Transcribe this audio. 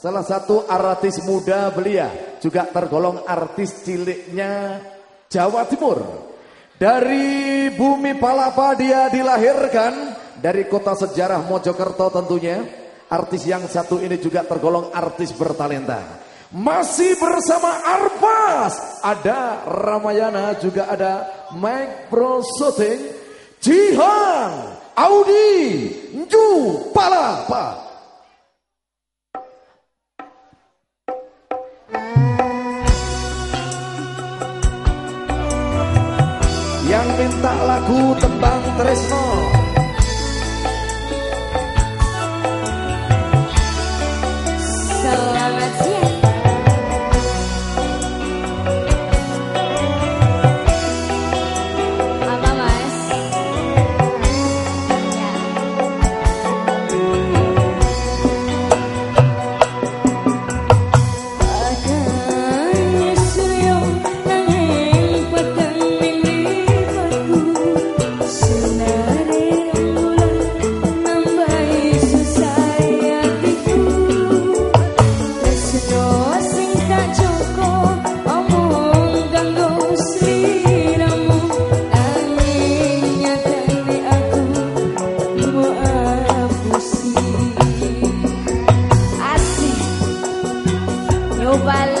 Salah satu artis muda belia juga tergolong artis ciliknya Jawa Timur. Dari bumi Palapa dia dilahirkan dari kota sejarah Mojokerto tentunya. Artis yang satu ini juga tergolong artis bertalenta. Masih bersama Arpas, ada Ramayana juga ada Mike Pro Shooting, Jihan, Audi, Nju Palapa. Yang minta lagu tembang Tresno nobody